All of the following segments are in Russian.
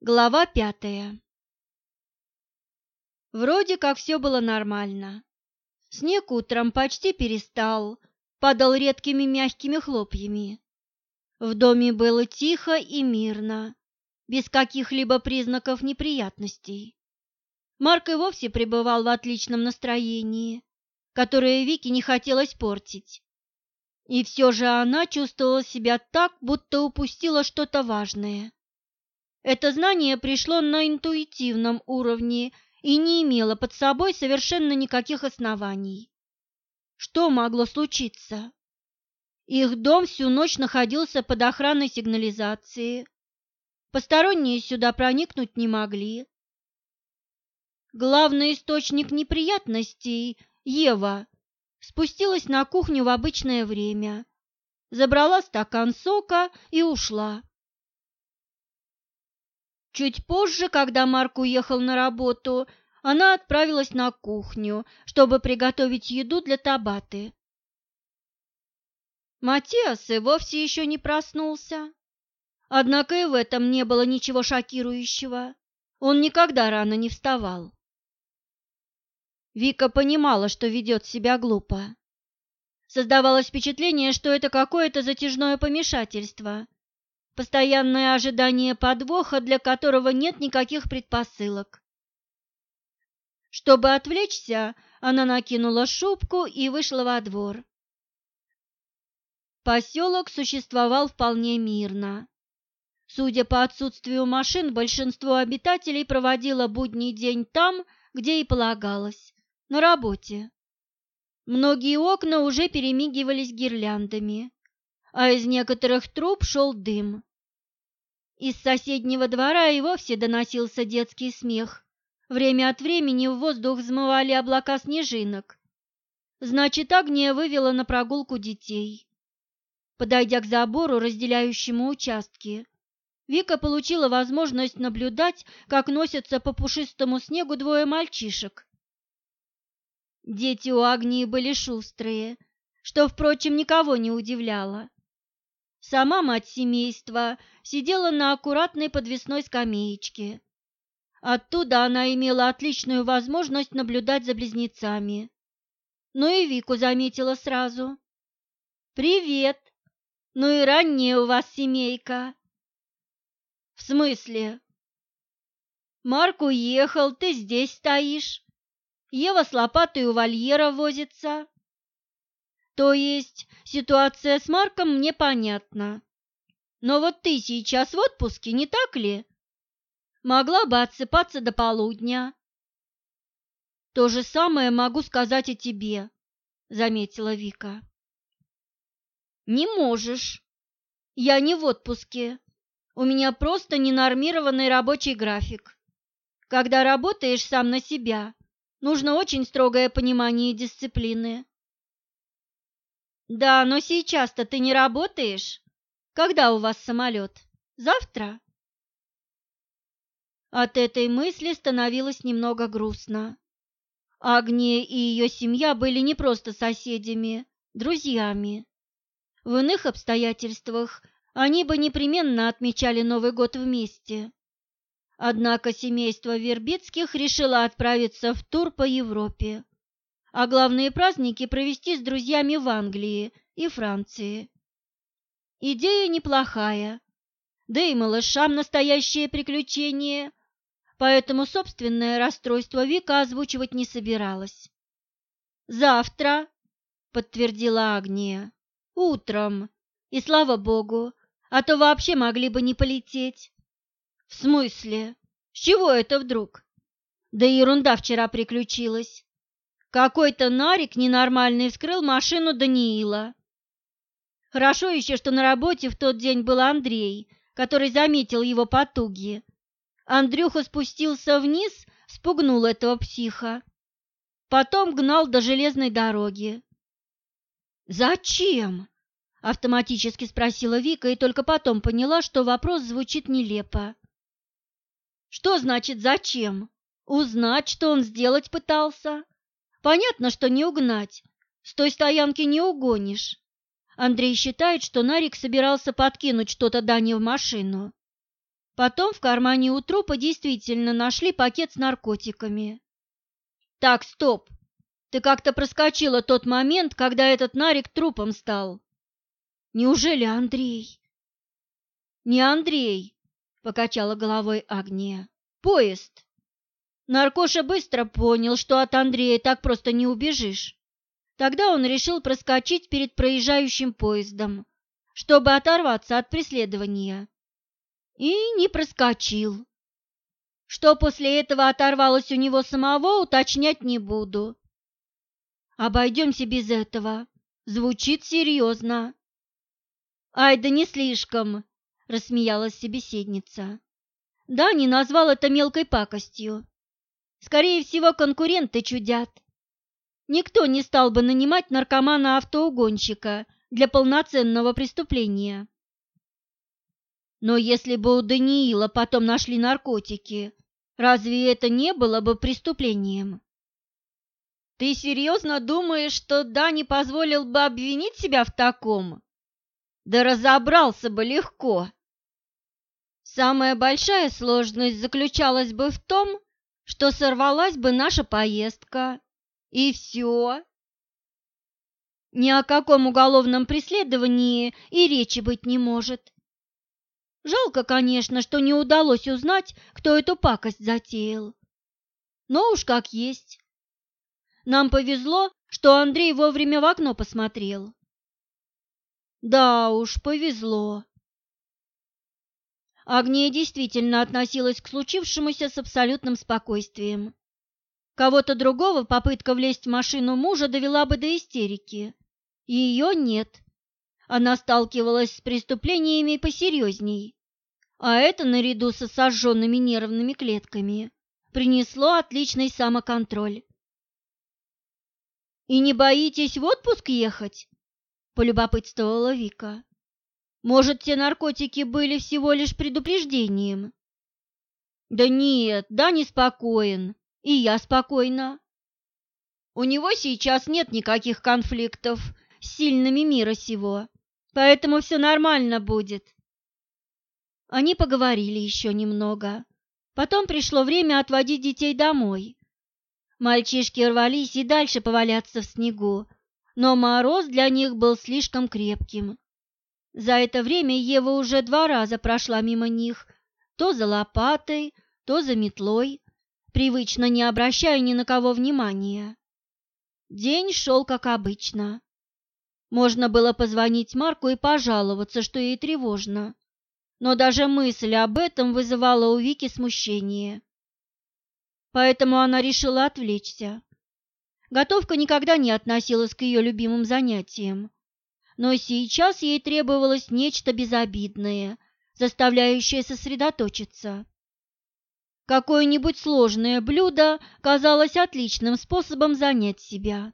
Глава пятая Вроде как все было нормально. Снег утром почти перестал, падал редкими мягкими хлопьями. В доме было тихо и мирно, без каких-либо признаков неприятностей. Марк и вовсе пребывал в отличном настроении, которое Вике не хотелось портить. И все же она чувствовала себя так, будто упустила что-то важное. Это знание пришло на интуитивном уровне и не имело под собой совершенно никаких оснований. Что могло случиться? Их дом всю ночь находился под охраной сигнализации. Посторонние сюда проникнуть не могли. Главный источник неприятностей, Ева, спустилась на кухню в обычное время, забрала стакан сока и ушла. Чуть позже, когда Марк уехал на работу, она отправилась на кухню, чтобы приготовить еду для Табаты. Матиас и вовсе еще не проснулся. Однако и в этом не было ничего шокирующего. Он никогда рано не вставал. Вика понимала, что ведет себя глупо. Создавалось впечатление, что это какое-то затяжное помешательство, постоянное ожидание подвоха, для которого нет никаких предпосылок. Чтобы отвлечься, она накинула шубку и вышла во двор. Поселок существовал вполне мирно. Судя по отсутствию машин, большинство обитателей проводило будний день там, где и полагалось, на работе. Многие окна уже перемигивались гирляндами, а из некоторых труб шел дым. Из соседнего двора и вовсе доносился детский смех. Время от времени в воздух взмывали облака снежинок. Значит, Агния вывела на прогулку детей. Подойдя к забору, разделяющему участки, Вика получила возможность наблюдать, как носятся по пушистому снегу двое мальчишек. Дети у Агнии были шустрые, что, впрочем, никого не удивляло. Сама мать семейства сидела на аккуратной подвесной скамеечке. Оттуда она имела отличную возможность наблюдать за близнецами. Но и Вику заметила сразу. «Привет! Ну и ранняя у вас семейка!» «В смысле?» «Марк уехал, ты здесь стоишь. Ева с лопатой у вольера возится. То есть ситуация с Марком мне понятна. Но вот ты сейчас в отпуске, не так ли? Могла бы отсыпаться до полудня. То же самое могу сказать и тебе, заметила Вика. Не можешь. Я не в отпуске. У меня просто ненормированный рабочий график. Когда работаешь сам на себя, нужно очень строгое понимание дисциплины. Да, но сейчас-то ты не работаешь. Когда у вас самолет? Завтра? От этой мысли становилось немного грустно. Агния и ее семья были не просто соседями, друзьями. В иных обстоятельствах они бы непременно отмечали Новый год вместе. Однако семейство Вербицких решило отправиться в тур по Европе а главные праздники провести с друзьями в Англии и Франции. Идея неплохая, да и малышам настоящее приключение, поэтому собственное расстройство Вика озвучивать не собиралась. «Завтра», — подтвердила Агния, — «утром, и слава богу, а то вообще могли бы не полететь». «В смысле? С чего это вдруг?» «Да ерунда вчера приключилась. Какой-то нарик ненормальный вскрыл машину Даниила. Хорошо еще, что на работе в тот день был Андрей, который заметил его потуги. Андрюха спустился вниз, спугнул этого психа. Потом гнал до железной дороги. «Зачем?» – автоматически спросила Вика и только потом поняла, что вопрос звучит нелепо. «Что значит «зачем»? Узнать, что он сделать пытался?» Понятно, что не угнать. С той стоянки не угонишь. Андрей считает, что Нарик собирался подкинуть что-то Дане в машину. Потом в кармане у трупа действительно нашли пакет с наркотиками. Так, стоп. Ты как-то проскочила тот момент, когда этот Нарик трупом стал. Неужели Андрей? Не Андрей, покачала головой Агния. Поезд. Наркоша быстро понял, что от Андрея так просто не убежишь. Тогда он решил проскочить перед проезжающим поездом, чтобы оторваться от преследования. И не проскочил. Что после этого оторвалось у него самого, уточнять не буду. Обойдемся без этого. Звучит серьезно. Ай, да не слишком, рассмеялась собеседница. Да, не назвал это мелкой пакостью. Скорее всего, конкуренты чудят. Никто не стал бы нанимать наркомана-автоугонщика для полноценного преступления. Но если бы у Даниила потом нашли наркотики, разве это не было бы преступлением? Ты серьезно думаешь, что Дани позволил бы обвинить себя в таком? Да разобрался бы легко. Самая большая сложность заключалась бы в том, что сорвалась бы наша поездка. И все. Ни о каком уголовном преследовании и речи быть не может. Жалко, конечно, что не удалось узнать, кто эту пакость затеял. Но уж как есть. Нам повезло, что Андрей вовремя в окно посмотрел. Да уж, повезло. Агния действительно относилась к случившемуся с абсолютным спокойствием. Кого-то другого попытка влезть в машину мужа довела бы до истерики. Ее нет. Она сталкивалась с преступлениями посерьезней. А это, наряду со сожженными нервными клетками, принесло отличный самоконтроль. «И не боитесь в отпуск ехать?» – полюбопытствовала Вика. Может, те наркотики были всего лишь предупреждением? Да нет, да неспокоен. И я спокойна. У него сейчас нет никаких конфликтов с сильными мира сего, поэтому все нормально будет. Они поговорили еще немного. Потом пришло время отводить детей домой. Мальчишки рвались и дальше поваляться в снегу, но мороз для них был слишком крепким. За это время Ева уже два раза прошла мимо них, то за лопатой, то за метлой, привычно не обращая ни на кого внимания. День шел как обычно. Можно было позвонить Марку и пожаловаться, что ей тревожно, но даже мысль об этом вызывала у Вики смущение. Поэтому она решила отвлечься. Готовка никогда не относилась к ее любимым занятиям но сейчас ей требовалось нечто безобидное, заставляющее сосредоточиться. Какое-нибудь сложное блюдо казалось отличным способом занять себя.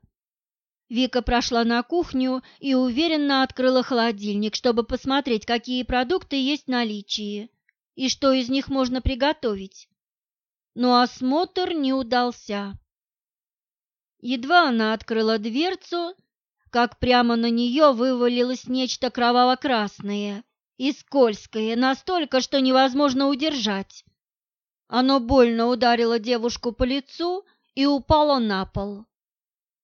Вика прошла на кухню и уверенно открыла холодильник, чтобы посмотреть, какие продукты есть в наличии и что из них можно приготовить. Но осмотр не удался. Едва она открыла дверцу, как прямо на нее вывалилось нечто кроваво-красное и скользкое, настолько, что невозможно удержать. Оно больно ударило девушку по лицу и упало на пол.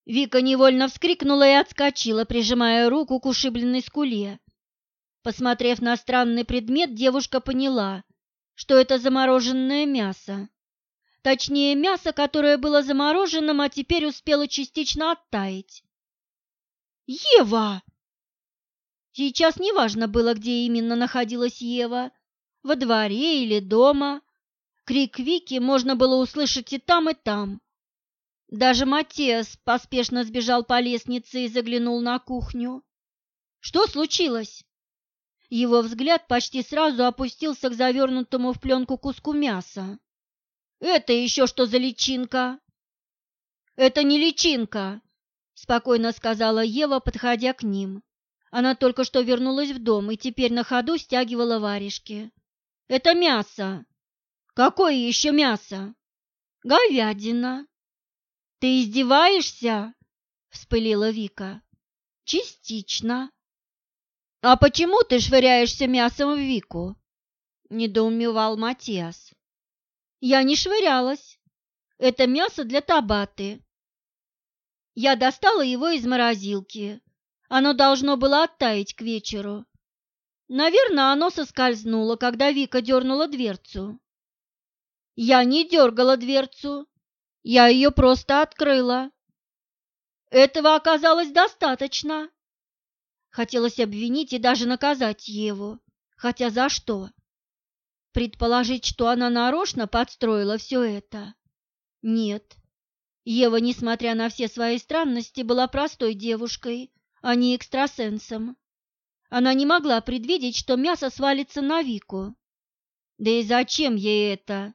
Вика невольно вскрикнула и отскочила, прижимая руку к ушибленной скуле. Посмотрев на странный предмет, девушка поняла, что это замороженное мясо. Точнее, мясо, которое было замороженным, а теперь успело частично оттаять. Ева!» Сейчас неважно было, где именно находилась Ева, во дворе или дома. Крик Вики можно было услышать и там, и там. Даже Матиас поспешно сбежал по лестнице и заглянул на кухню. «Что случилось?» Его взгляд почти сразу опустился к завернутому в пленку куску мяса. «Это еще что за личинка?» «Это не личинка!» Спокойно сказала Ева, подходя к ним. Она только что вернулась в дом и теперь на ходу стягивала варежки. Это мясо. Какое еще мясо? Говядина. Ты издеваешься? вспылила Вика. Частично. А почему ты швыряешься мясом в Вику? недоумевал Матиас. Я не швырялась. Это мясо для табаты. Я достала его из морозилки. Оно должно было оттаять к вечеру. Наверное, оно соскользнуло, когда Вика дернула дверцу. Я не дергала дверцу, я ее просто открыла. Этого оказалось достаточно. Хотелось обвинить и даже наказать Еву, хотя за что? Предположить, что она нарочно подстроила все это? Нет. Ева, несмотря на все свои странности, была простой девушкой, а не экстрасенсом. Она не могла предвидеть, что мясо свалится на Вику. Да и зачем ей это?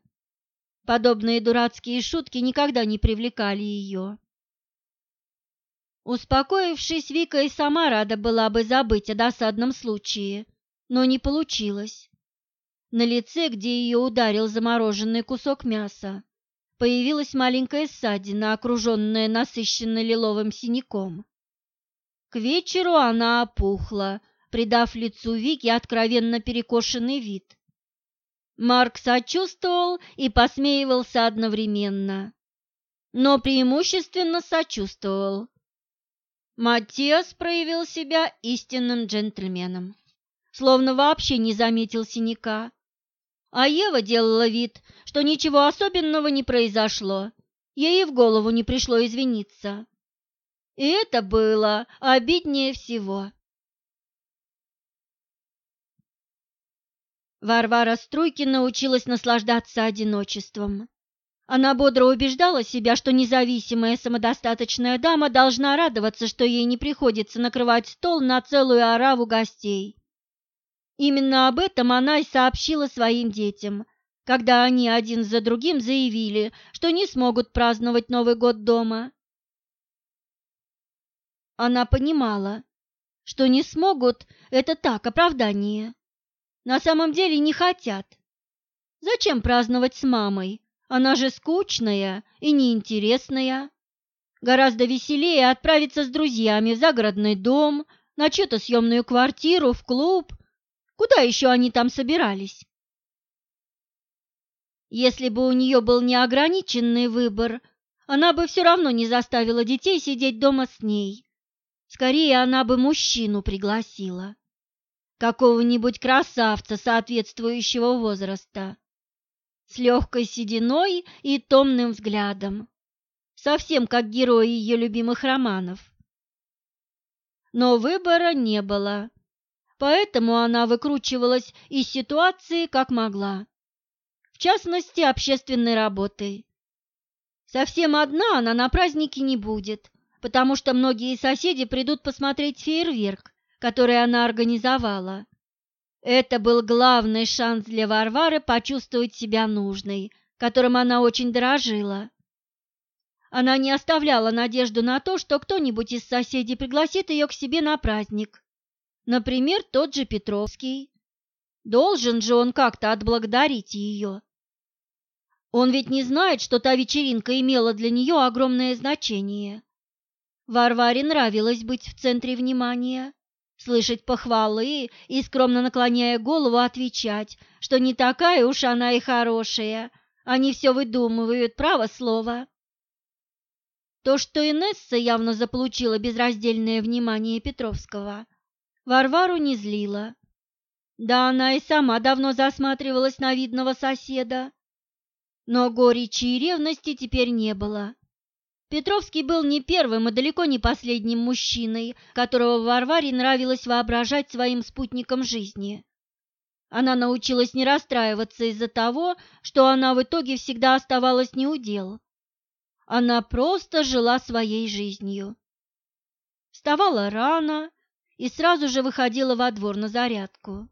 Подобные дурацкие шутки никогда не привлекали ее. Успокоившись, Вика и сама рада была бы забыть о досадном случае, но не получилось. На лице, где ее ударил замороженный кусок мяса, появилась маленькая ссадина, окруженная насыщенно лиловым синяком. К вечеру она опухла, придав лицу Вики откровенно перекошенный вид. Марк сочувствовал и посмеивался одновременно, но преимущественно сочувствовал. Матиас проявил себя истинным джентльменом, словно вообще не заметил синяка, а Ева делала вид, что ничего особенного не произошло, ей и в голову не пришло извиниться. И это было обиднее всего. Варвара Струйкина научилась наслаждаться одиночеством. Она бодро убеждала себя, что независимая самодостаточная дама должна радоваться, что ей не приходится накрывать стол на целую ораву гостей. Именно об этом она и сообщила своим детям, когда они один за другим заявили, что не смогут праздновать Новый год дома. Она понимала, что не смогут – это так, оправдание. На самом деле не хотят. Зачем праздновать с мамой? Она же скучная и неинтересная. Гораздо веселее отправиться с друзьями в загородный дом, на чью-то съемную квартиру, в клуб. Куда еще они там собирались? Если бы у нее был неограниченный выбор, она бы все равно не заставила детей сидеть дома с ней. Скорее, она бы мужчину пригласила какого-нибудь красавца соответствующего возраста, с легкой сединой и томным взглядом, совсем как герои ее любимых романов. Но выбора не было, поэтому она выкручивалась из ситуации как могла, в частности, общественной работой. Совсем одна она на празднике не будет, потому что многие соседи придут посмотреть фейерверк, который она организовала. Это был главный шанс для Варвары почувствовать себя нужной, которым она очень дорожила. Она не оставляла надежду на то, что кто-нибудь из соседей пригласит ее к себе на праздник. Например, тот же Петровский. Должен же он как-то отблагодарить ее. Он ведь не знает, что та вечеринка имела для нее огромное значение. Варваре нравилось быть в центре внимания слышать похвалы и, скромно наклоняя голову, отвечать, что не такая уж она и хорошая, они все выдумывают, право слово. То, что Инесса явно заполучила безраздельное внимание Петровского, Варвару не злило. Да она и сама давно засматривалась на видного соседа. Но горечи и ревности теперь не было. Петровский был не первым и далеко не последним мужчиной, которого Варваре нравилось воображать своим спутником жизни. Она научилась не расстраиваться из-за того, что она в итоге всегда оставалась неудел. Она просто жила своей жизнью. Вставала рано и сразу же выходила во двор на зарядку.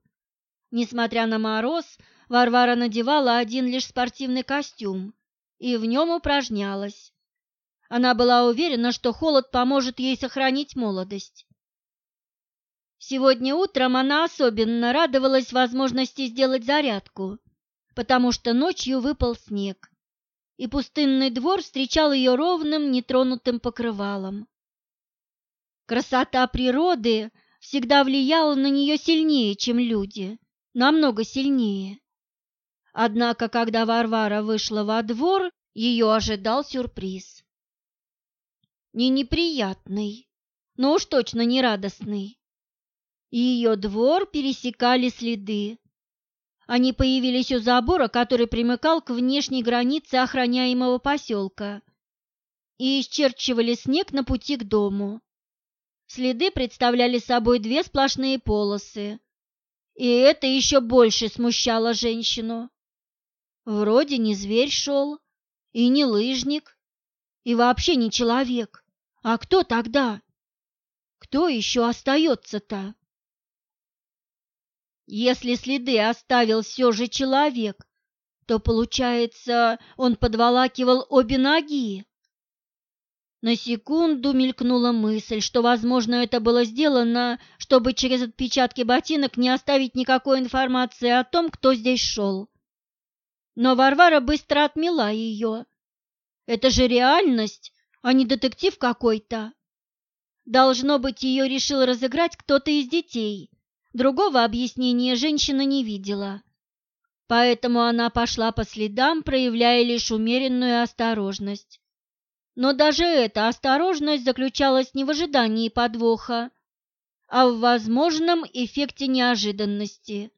Несмотря на мороз, Варвара надевала один лишь спортивный костюм и в нем упражнялась она была уверена, что холод поможет ей сохранить молодость. Сегодня утром она особенно радовалась возможности сделать зарядку, потому что ночью выпал снег, и пустынный двор встречал ее ровным, нетронутым покрывалом. Красота природы всегда влияла на нее сильнее, чем люди, намного сильнее. Однако, когда Варвара вышла во двор, ее ожидал сюрприз. Не неприятный, но уж точно не радостный. Ее двор пересекали следы. Они появились у забора, который примыкал к внешней границе охраняемого поселка, и исчерчивали снег на пути к дому. Следы представляли собой две сплошные полосы, и это еще больше смущало женщину. Вроде не зверь шел, и не лыжник, и вообще не человек. А кто тогда? Кто еще остается-то? Если следы оставил все же человек, то, получается, он подволакивал обе ноги. На секунду мелькнула мысль, что, возможно, это было сделано, чтобы через отпечатки ботинок не оставить никакой информации о том, кто здесь шел. Но Варвара быстро отмела ее. Это же реальность, а не детектив какой-то. Должно быть, ее решил разыграть кто-то из детей. Другого объяснения женщина не видела. Поэтому она пошла по следам, проявляя лишь умеренную осторожность. Но даже эта осторожность заключалась не в ожидании подвоха, а в возможном эффекте неожиданности.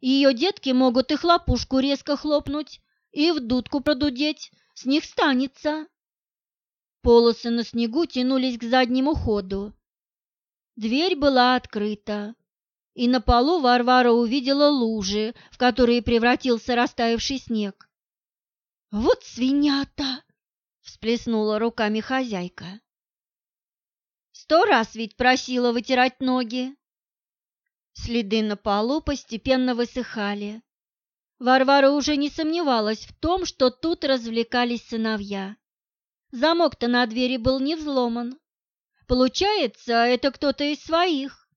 Ее детки могут и хлопушку резко хлопнуть, и в дудку продудеть, с них станется. Полосы на снегу тянулись к заднему ходу. Дверь была открыта, и на полу Варвара увидела лужи, в которые превратился растаявший снег. «Вот свинята!» Всплеснула руками хозяйка. Сто раз ведь просила вытирать ноги. Следы на полу постепенно высыхали. Варвара уже не сомневалась в том, что тут развлекались сыновья. Замок-то на двери был не взломан. Получается, это кто-то из своих.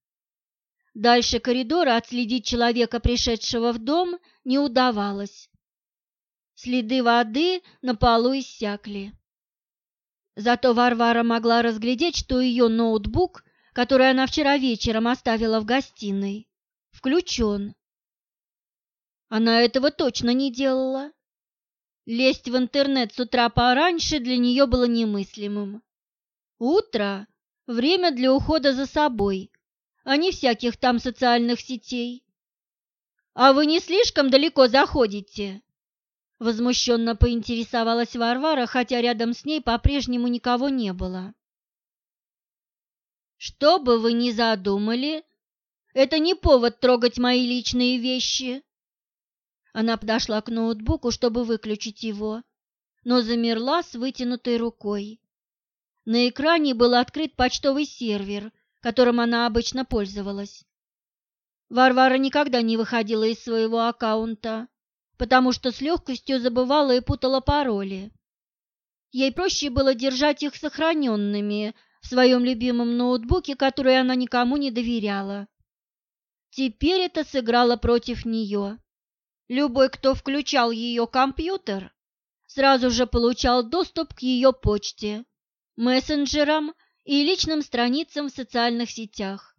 Дальше коридора отследить человека, пришедшего в дом, не удавалось. Следы воды на полу иссякли. Зато Варвара могла разглядеть, что ее ноутбук, который она вчера вечером оставила в гостиной, включен. Она этого точно не делала. Лезть в интернет с утра пораньше для нее было немыслимым. Утро – время для ухода за собой, а не всяких там социальных сетей. «А вы не слишком далеко заходите?» Возмущенно поинтересовалась Варвара, хотя рядом с ней по-прежнему никого не было. «Что бы вы ни задумали, это не повод трогать мои личные вещи». Она подошла к ноутбуку, чтобы выключить его, но замерла с вытянутой рукой. На экране был открыт почтовый сервер, которым она обычно пользовалась. Варвара никогда не выходила из своего аккаунта потому что с легкостью забывала и путала пароли. Ей проще было держать их сохраненными в своем любимом ноутбуке, который она никому не доверяла. Теперь это сыграло против нее. Любой, кто включал ее компьютер, сразу же получал доступ к ее почте, мессенджерам и личным страницам в социальных сетях.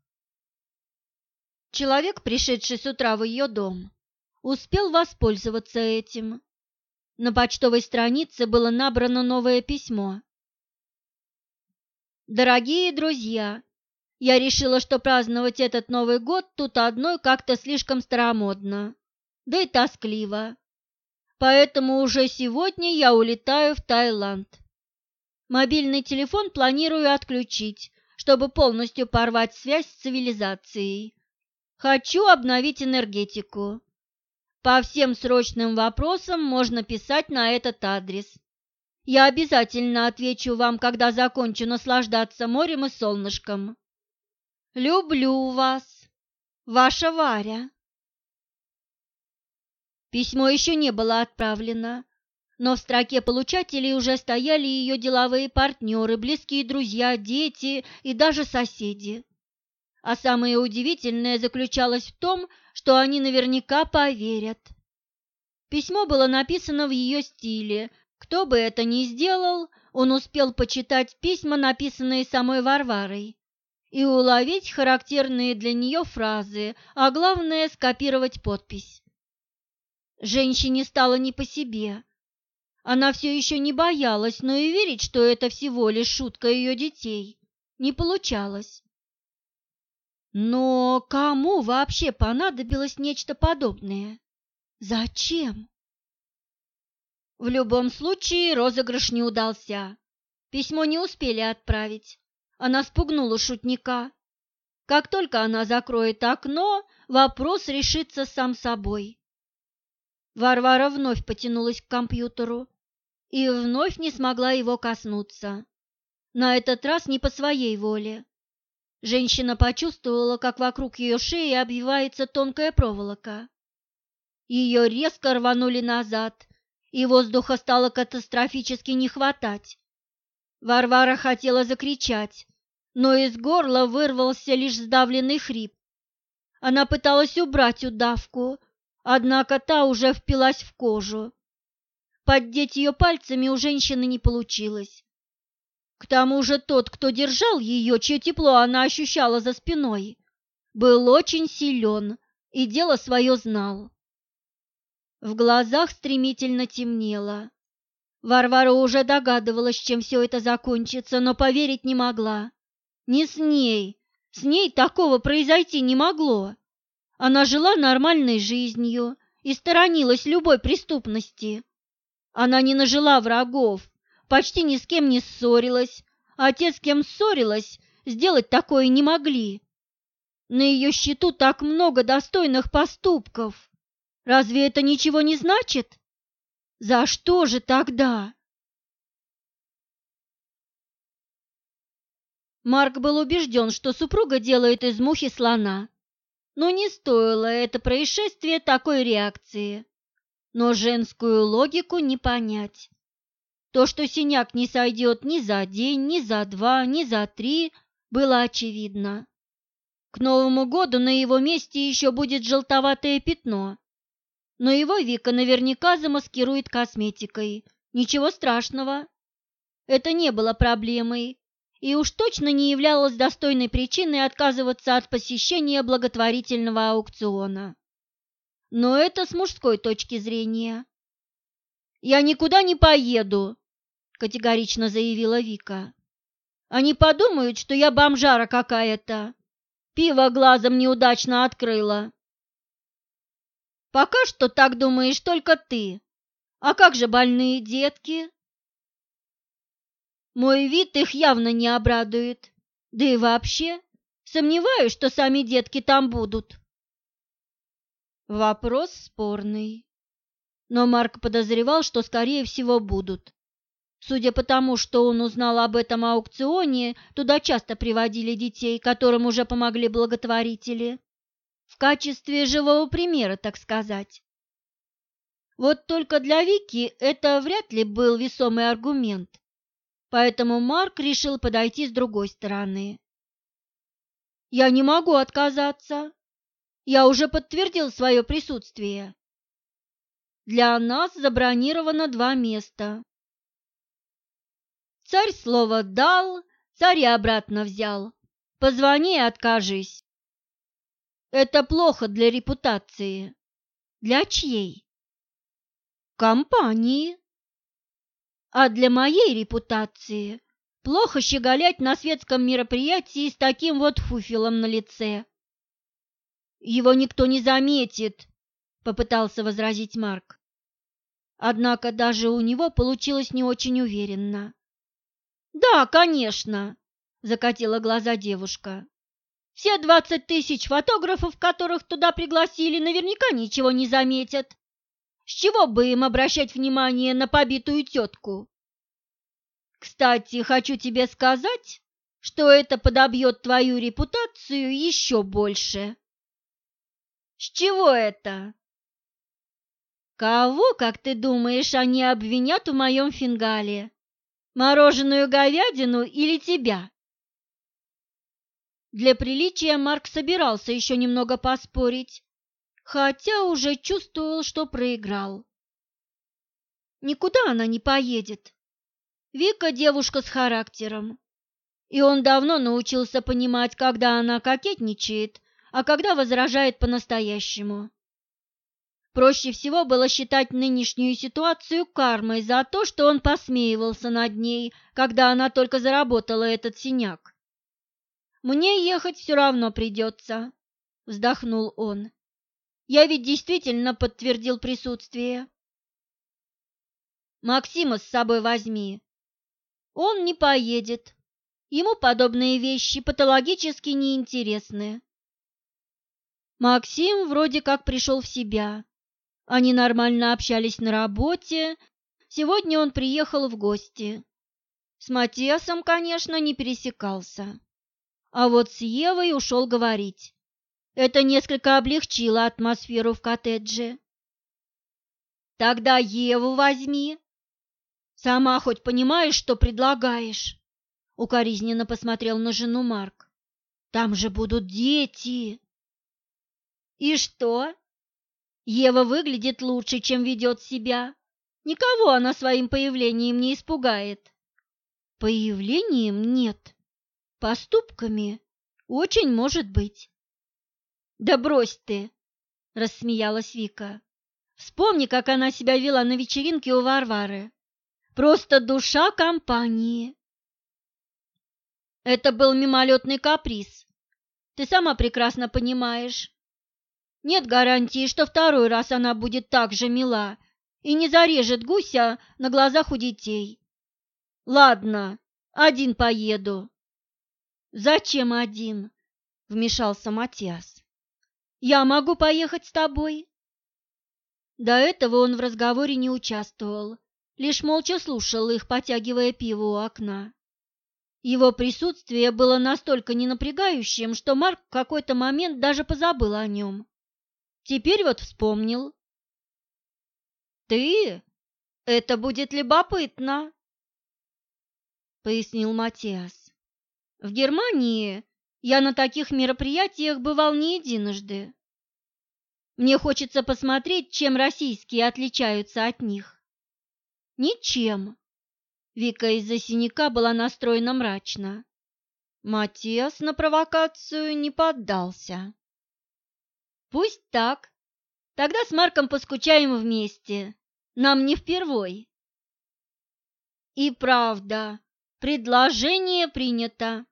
Человек, пришедший с утра в ее дом, успел воспользоваться этим. На почтовой странице было набрано новое письмо. Дорогие друзья, я решила, что праздновать этот Новый год тут одной как-то слишком старомодно, да и тоскливо. Поэтому уже сегодня я улетаю в Таиланд. Мобильный телефон планирую отключить, чтобы полностью порвать связь с цивилизацией. Хочу обновить энергетику. По всем срочным вопросам можно писать на этот адрес. Я обязательно отвечу вам, когда закончу наслаждаться морем и солнышком. Люблю вас, ваша Варя. Письмо еще не было отправлено, но в строке получателей уже стояли ее деловые партнеры, близкие друзья, дети и даже соседи. А самое удивительное заключалось в том, что они наверняка поверят. Письмо было написано в ее стиле. Кто бы это ни сделал, он успел почитать письма, написанные самой Варварой, и уловить характерные для нее фразы, а главное – скопировать подпись. Женщине стало не по себе. Она все еще не боялась, но и верить, что это всего лишь шутка ее детей, не получалось. Но кому вообще понадобилось нечто подобное? Зачем? В любом случае розыгрыш не удался. Письмо не успели отправить. Она спугнула шутника. Как только она закроет окно, вопрос решится сам собой. Варвара вновь потянулась к компьютеру и вновь не смогла его коснуться. На этот раз не по своей воле. Женщина почувствовала, как вокруг ее шеи обвивается тонкая проволока. Ее резко рванули назад, и воздуха стало катастрофически не хватать. Варвара хотела закричать, но из горла вырвался лишь сдавленный хрип. Она пыталась убрать удавку, однако та уже впилась в кожу. Поддеть ее пальцами у женщины не получилось. К тому же тот, кто держал ее, чье тепло она ощущала за спиной, был очень силен и дело свое знал. В глазах стремительно темнело. Варвара уже догадывалась, чем все это закончится, но поверить не могла. Не с ней, с ней такого произойти не могло. Она жила нормальной жизнью и сторонилась любой преступности. Она не нажила врагов, почти ни с кем не ссорилась, а те, с кем ссорилась, сделать такое не могли. На ее счету так много достойных поступков. Разве это ничего не значит? За что же тогда? Марк был убежден, что супруга делает из мухи слона. Но не стоило это происшествие такой реакции. Но женскую логику не понять. То, что синяк не сойдет ни за день, ни за два, ни за три, было очевидно. К Новому году на его месте еще будет желтоватое пятно. Но его Вика наверняка замаскирует косметикой. Ничего страшного. Это не было проблемой, и уж точно не являлось достойной причиной отказываться от посещения благотворительного аукциона. Но это с мужской точки зрения. «Я никуда не поеду», – категорично заявила Вика. «Они подумают, что я бомжара какая-то. Пиво глазом неудачно открыла». «Пока что так думаешь только ты. А как же больные детки?» Мой вид их явно не обрадует. Да и вообще, сомневаюсь, что сами детки там будут. Вопрос спорный. Но Марк подозревал, что, скорее всего, будут. Судя по тому, что он узнал об этом аукционе, туда часто приводили детей, которым уже помогли благотворители. В качестве живого примера, так сказать. Вот только для Вики это вряд ли был весомый аргумент поэтому Марк решил подойти с другой стороны. «Я не могу отказаться. Я уже подтвердил свое присутствие. Для нас забронировано два места. Царь слово дал, царь и обратно взял. Позвони и откажись. Это плохо для репутации. Для чьей? Компании а для моей репутации плохо щеголять на светском мероприятии с таким вот фуфелом на лице. Его никто не заметит, попытался возразить Марк. Однако даже у него получилось не очень уверенно. Да, конечно, закатила глаза девушка. Все двадцать тысяч фотографов, которых туда пригласили, наверняка ничего не заметят. С чего бы им обращать внимание на побитую тетку? Кстати, хочу тебе сказать, что это подобьет твою репутацию еще больше. С чего это? Кого, как ты думаешь, они обвинят в моем фингале? Мороженую говядину или тебя? Для приличия Марк собирался еще немного поспорить, хотя уже чувствовал, что проиграл. Никуда она не поедет. Вика девушка с характером, и он давно научился понимать, когда она кокетничает, а когда возражает по-настоящему. Проще всего было считать нынешнюю ситуацию кармой за то, что он посмеивался над ней, когда она только заработала этот синяк. «Мне ехать все равно придется», — вздохнул он. «Я ведь действительно подтвердил присутствие». «Максима с собой возьми». «Он не поедет. Ему подобные вещи патологически неинтересны». Максим вроде как пришел в себя. Они нормально общались на работе. Сегодня он приехал в гости. С Матиасом, конечно, не пересекался. А вот с Евой ушел говорить. Это несколько облегчило атмосферу в коттедже. «Тогда Еву возьми. Сама хоть понимаешь, что предлагаешь?» Укоризненно посмотрел на жену Марк. «Там же будут дети!» И что? Ева выглядит лучше, чем ведет себя. Никого она своим появлением не испугает. Появлением нет. Поступками очень может быть. Да брось ты, рассмеялась Вика. Вспомни, как она себя вела на вечеринке у Варвары. Просто душа компании. Это был мимолетный каприз. Ты сама прекрасно понимаешь. Нет гарантии, что второй раз она будет так же мила и не зарежет гуся на глазах у детей. Ладно, один поеду. Зачем один? Вмешался Матиас. Я могу поехать с тобой. До этого он в разговоре не участвовал, лишь молча слушал их, потягивая пиво у окна. Его присутствие было настолько ненапрягающим, что Марк в какой-то момент даже позабыл о нем. Теперь вот вспомнил. Ты? Это будет любопытно, пояснил Матиас. В Германии я на таких мероприятиях бывал не единожды. Мне хочется посмотреть, чем российские отличаются от них. Ничем. Вика из-за синяка была настроена мрачно. Матиас на провокацию не поддался. Пусть так. Тогда с Марком поскучаем вместе. Нам не впервой. И правда, предложение принято.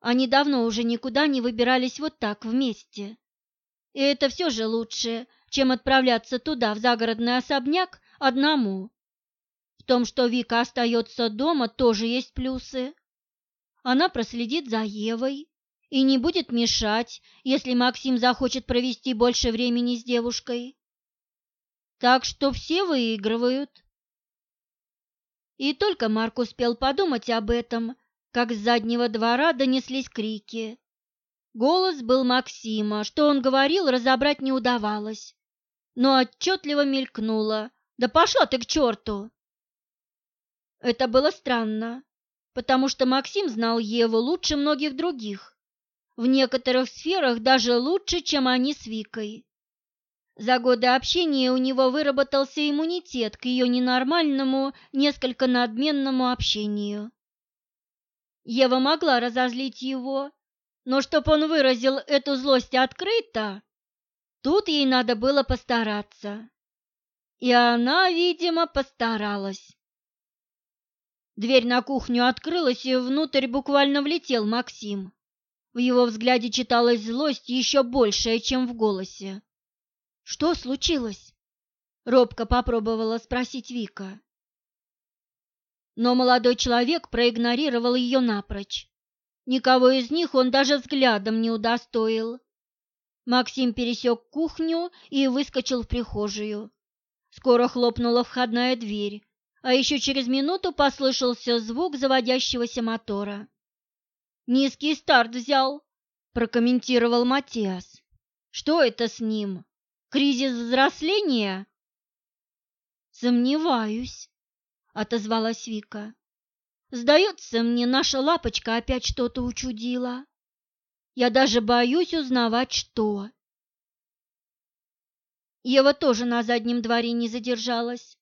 Они давно уже никуда не выбирались вот так вместе. И это все же лучше, чем отправляться туда, в загородный особняк, одному. В том, что Вика остается дома, тоже есть плюсы. Она проследит за Евой, и не будет мешать, если Максим захочет провести больше времени с девушкой. Так что все выигрывают. И только Марк успел подумать об этом, как с заднего двора донеслись крики. Голос был Максима, что он говорил, разобрать не удавалось, но отчетливо мелькнуло. «Да пошла ты к черту!» Это было странно, потому что Максим знал Еву лучше многих других в некоторых сферах даже лучше, чем они с Викой. За годы общения у него выработался иммунитет к ее ненормальному, несколько надменному общению. Ева могла разозлить его, но чтоб он выразил эту злость открыто, тут ей надо было постараться. И она, видимо, постаралась. Дверь на кухню открылась, и внутрь буквально влетел Максим. В его взгляде читалась злость еще большая, чем в голосе. «Что случилось?» — робко попробовала спросить Вика. Но молодой человек проигнорировал ее напрочь. Никого из них он даже взглядом не удостоил. Максим пересек кухню и выскочил в прихожую. Скоро хлопнула входная дверь, а еще через минуту послышался звук заводящегося мотора. Низкий старт взял, прокомментировал Матиас. Что это с ним? Кризис взросления? Сомневаюсь, отозвалась Вика. Сдается мне, наша лапочка опять что-то учудила. Я даже боюсь узнавать, что. Ева тоже на заднем дворе не задержалась.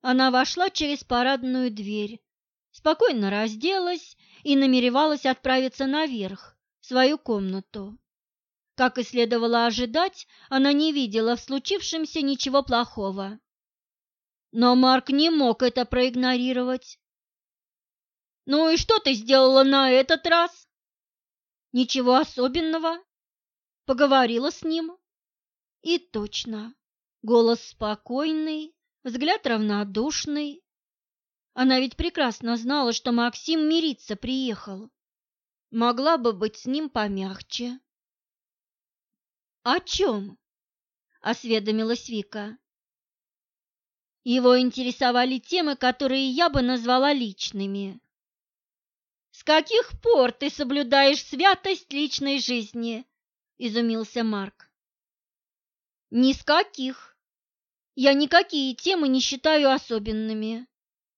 Она вошла через парадную дверь, спокойно разделась и намеревалась отправиться наверх, в свою комнату. Как и следовало ожидать, она не видела в случившемся ничего плохого. Но Марк не мог это проигнорировать. «Ну и что ты сделала на этот раз?» «Ничего особенного. Поговорила с ним». И точно. Голос спокойный, взгляд равнодушный. Она ведь прекрасно знала, что Максим мириться приехал. Могла бы быть с ним помягче. «О чем?» – осведомилась Вика. Его интересовали темы, которые я бы назвала личными. «С каких пор ты соблюдаешь святость личной жизни?» – изумился Марк. «Ни с каких. Я никакие темы не считаю особенными.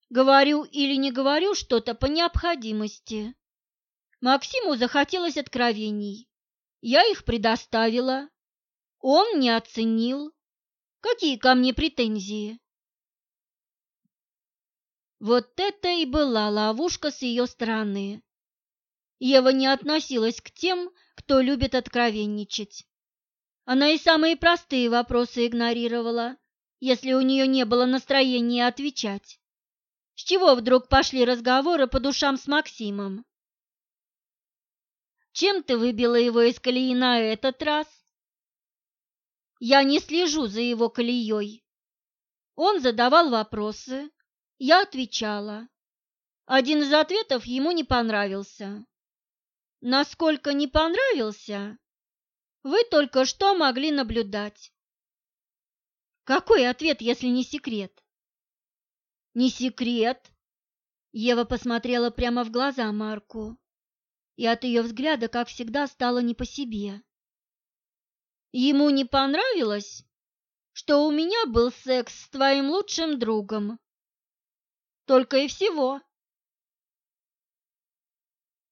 Говорю или не говорю что-то по необходимости. Максиму захотелось откровений. Я их предоставила. Он не оценил. Какие ко мне претензии? Вот это и была ловушка с ее стороны. Ева не относилась к тем, кто любит откровенничать. Она и самые простые вопросы игнорировала, если у нее не было настроения отвечать. С чего вдруг пошли разговоры по душам с Максимом? Чем ты выбила его из колеи на этот раз? Я не слежу за его колеей. Он задавал вопросы, я отвечала. Один из ответов ему не понравился. Насколько не понравился, вы только что могли наблюдать. Какой ответ, если не секрет? Не секрет. Ева посмотрела прямо в глаза Марку, и от ее взгляда, как всегда, стало не по себе. Ему не понравилось, что у меня был секс с твоим лучшим другом. Только и всего.